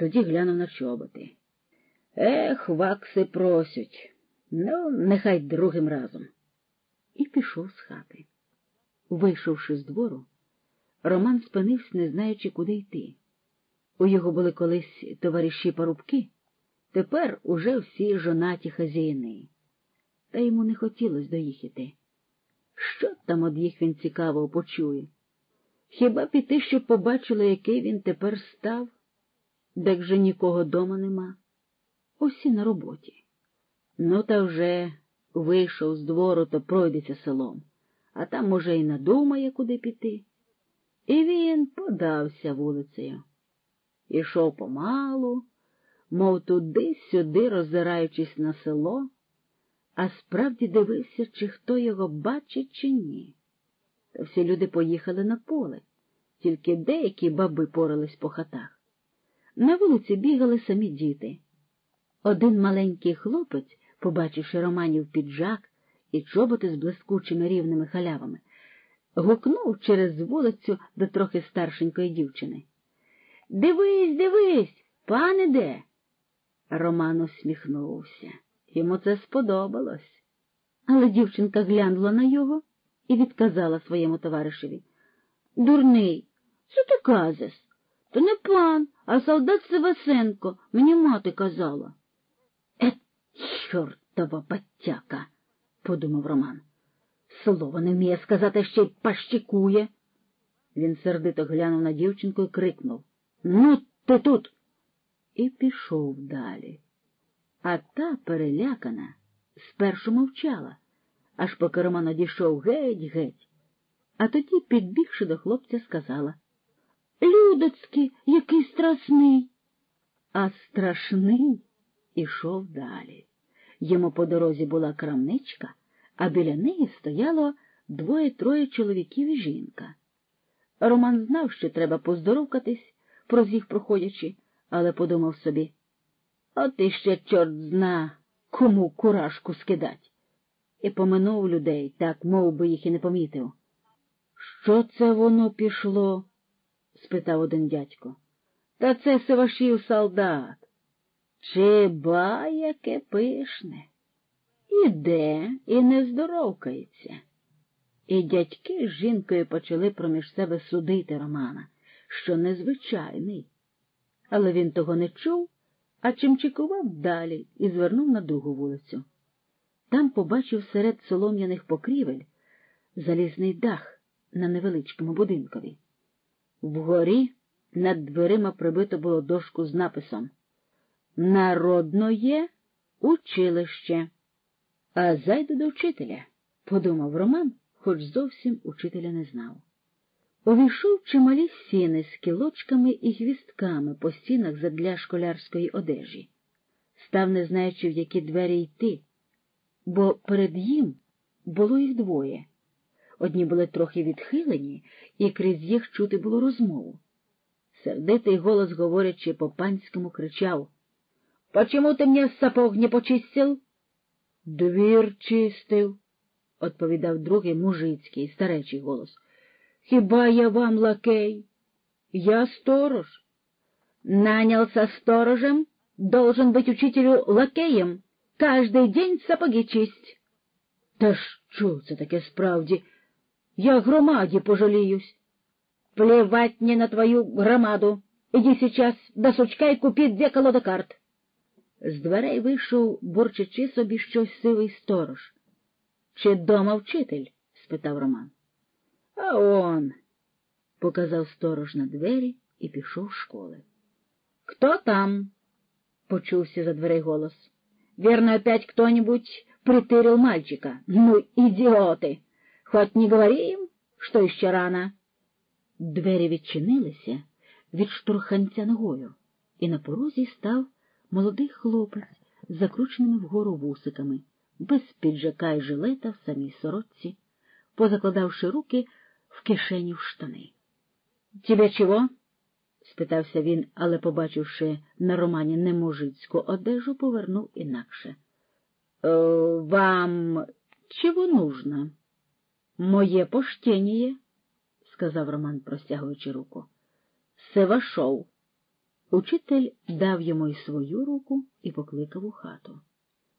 Тоді глянув на чоботи. Ех, вакси просять. Ну, нехай другим разом. І пішов з хати. Вийшовши з двору, Роман спинився, не знаючи, куди йти. У його були колись товариші парубки, тепер уже всі жонаті хазяїни. Та йому не хотілося доїхати. Що там од їх він цікаво почує? Хіба піти, щоб побачили, який він тепер став, де вже нікого дома нема? Усі на роботі. Ну, та вже вийшов з двору, то пройдеться селом, а там, може, і надумає, куди піти. І він подався вулицею. Ішов помалу, мов туди-сюди, роззираючись на село, а справді дивився, чи хто його бачить, чи ні. Та всі люди поїхали на поле, тільки деякі баби порались по хатах. На вулиці бігали самі діти. Один маленький хлопець, побачивши Романів піджак і чоботи з блискучими рівними халявами, гукнув через вулицю до трохи старшенької дівчини. Дивись, дивись, пане де? Роман усміхнувся. Йому це сподобалось. Але дівчинка глянула на його і відказала своєму товаришеві. Дурний, що ти казиш? То не пан, а солдат Севасенко, мені мати казала. Е, чортова батяка, подумав Роман. Слово не вміє сказати, ще й пащикує. Він сердито глянув на дівчинку і крикнув Ну, ти тут. І пішов далі. А та, перелякана, спершу мовчала, аж поки Роман одійшов геть-геть. А тоді, підбігши до хлопця, сказала Людоцький, який страшний. А страшний ішов далі. Йому по дорозі була крамничка, а біля неї стояло двоє-троє чоловіків і жінка. Роман знав, що треба поздоровкатись, їх проходячи, але подумав собі От іще чорт зна, кому куражку скидать. І поминув людей, так мов би їх і не помітив. Що це воно пішло? Спитав один дядько. Та це Севашів солдат. Чи ба яке пишне? Іде і не здоровкається. І дядьки з жінкою почали проміж себе судити Романа, що незвичайний. Але він того не чув, а чимчикував далі і звернув на другу вулицю. Там побачив серед солом'яних покрівель залізний дах на невеличкому будинкові. Вгорі над дверима прибито було дошку з написом Народноє училище. А зайду до вчителя, подумав Роман, хоч зовсім учителя не знав. Увійшов чималі сіни з кілочками і гвістками по стінах задля школярської одежі, став, не знаючи, в які двері йти, бо перед їм було їх двоє. Одні були трохи відхилені, і крізь їх чути було розмову. Сердитий голос, говорячи по панському, кричав Почему ти мені сапог не почистив? Двір чистив, відповідав другий мужицький, старечий голос. Хіба я вам лакей? Я сторож. Нанялся сторожем, должен быть учителю лакеем, каждый день сапоги чисть. Та що це таке справді? Я громаді пожаліюсь. Плевать мне на твою громаду. Иди сейчас до сучка и купи две колоды карт. З дверей вийшов, бурчачи собі щось сивий сторож. Чи дома вчитель? спитав Роман. А он, показав сторож на двері і пішов з школи. Кто там? почувся за дверей голос. Верно, опять кто-нибудь притырил мальчика. Ну, идиоты! Хоть не говори им, що ще рано. Двері відчинилися від штурханця ногою, і на порозі став молодий хлопець з закрученими вгору вусиками, без піджака й жилета в самій сорочці, позакладавши руки в кишені в штани. Тебе чого? спитався він, але, побачивши на романі немужицьку одежу, повернув інакше. «Е, вам чого нужно? Моє поштеніє, сказав Роман, простягуючи руку. Севашов. Учитель дав йому й свою руку і покликав у хату.